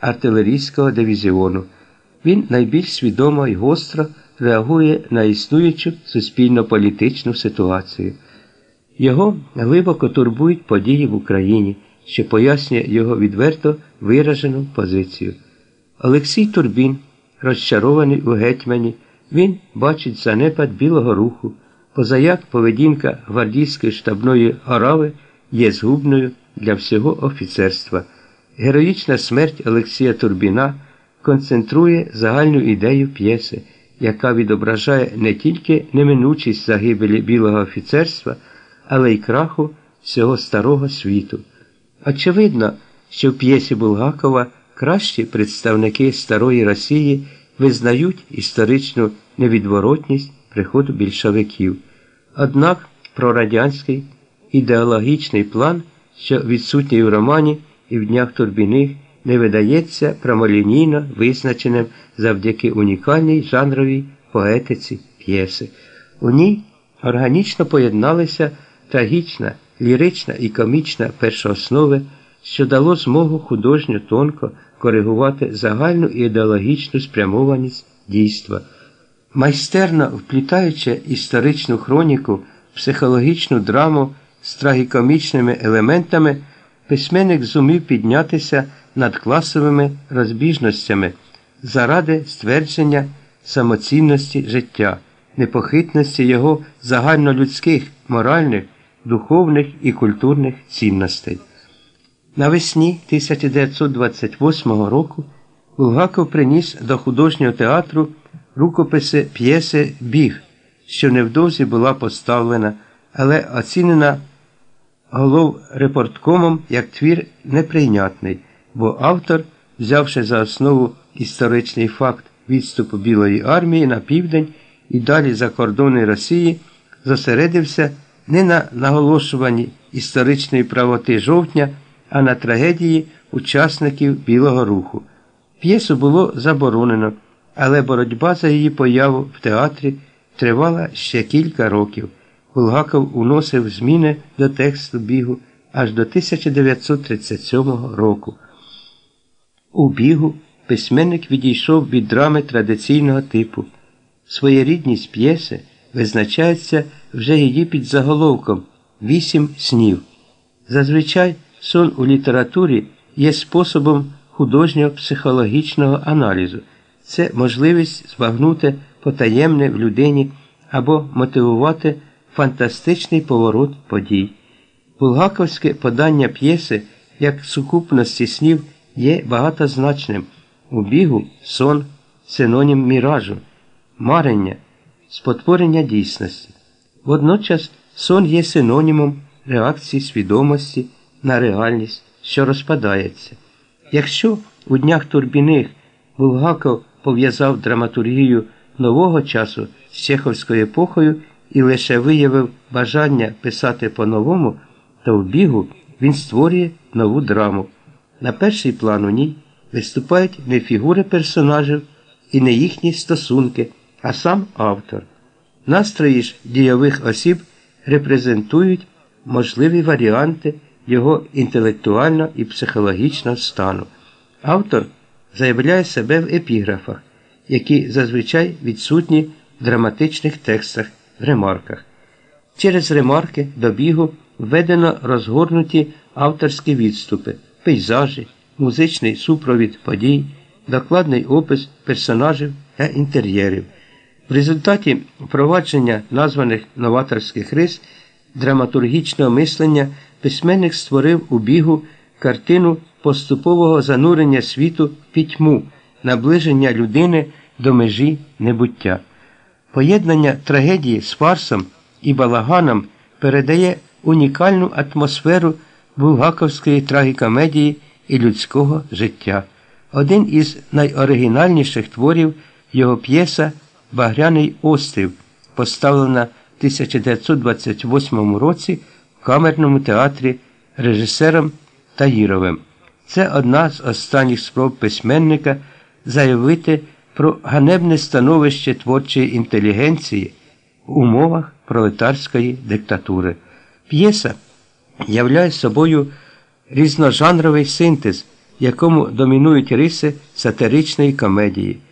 артилерійського дивізіону. Він найбільш свідомо і гостро реагує на існуючу суспільно-політичну ситуацію. Його глибоко турбують події в Україні, що пояснює його відверто виражену позицію. Олексій Турбін, розчарований у гетьмані, він бачить занепад білого руху, позаяк поведінка гвардійської штабної орави є згубною для всього офіцерства. Героїчна смерть Олексія Турбіна концентрує загальну ідею п'єси, яка відображає не тільки неминучість загибелі білого офіцерства, але й краху всього старого світу. Очевидно, що в п'єсі Булгакова кращі представники старої Росії визнають історичну невідворотність приходу більшовиків. Однак прорадянський ідеологічний план, що відсутній у романі і в днях Турбіних, не видається прямолінійно визначеним завдяки унікальній жанровій поетиці п'єси. У ній органічно поєдналися трагічна, лірична і комічна першооснови, що дало змогу художньо тонко коригувати загальну ідеологічну спрямованість дійства. Майстерно вплітаючи історичну хроніку, психологічну драму з трагікомічними елементами, письменник зумів піднятися над класовими розбіжностями заради ствердження самоцінності життя, непохитності його загальнолюдських, моральних, духовних і культурних цінностей. Навесні 1928 року Булгаков приніс до художнього театру рукописи п'єси Біг, що невдовзі була поставлена, але оцінена голов репорткомом як твір неприйнятний, бо автор, взявши за основу історичний факт відступу Білої армії на південь і далі за кордони Росії, зосередився не на наголошуванні історичної правоти жовтня, а на трагедії учасників Білого Руху. П'єсу було заборонено, але боротьба за її появу в театрі тривала ще кілька років. Булгаков уносив зміни до тексту бігу аж до 1937 року. У бігу письменник відійшов від драми традиційного типу. Своєрідність п'єси визначається вже її підзаголовком Вісім снів. Зазвичай сон у літературі є способом художнього психологічного аналізу. Це можливість збагнути потаємне в людині або мотивувати фантастичний поворот подій. Булгаковське подання п'єси як сукупності снів є багатозначним. У бігу сон синонім міражу, марення, спотворення дійсності. Водночас сон є синонімом реакції свідомості на реальність, що розпадається. Якщо у днях Турбіних Булгаков пов'язав драматургію нового часу з чеховською епохою і лише виявив бажання писати по-новому, то в бігу він створює нову драму. На перший план у ній виступають не фігури персонажів і не їхні стосунки, а сам автор. Настрої ж дійових осіб репрезентують можливі варіанти його інтелектуального і психологічного стану. Автор заявляє себе в епіграфах, які зазвичай відсутні в драматичних текстах в ремарках. Через ремарки до бігу введено розгорнуті авторські відступи, пейзажі, музичний супровід подій, докладний опис персонажів та інтер'єрів. В результаті впровадження названих новаторських рис драматургічного мислення письменник створив у бігу картину поступового занурення світу в пітьму, наближення людини до межі небуття. Поєднання трагедії з фарсом і балаганом передає унікальну атмосферу булгаковської трагікомедії і людського життя. Один із найоригінальніших творів його п'єса Багряний острів, поставлена в 1928 році в камерному театрі режисером Таїровим. Це одна з останніх спроб письменника заявити про ганебне становище творчої інтелігенції в умовах пролетарської диктатури. П'єса являє собою різножанровий синтез якому домінують риси сатиричної комедії.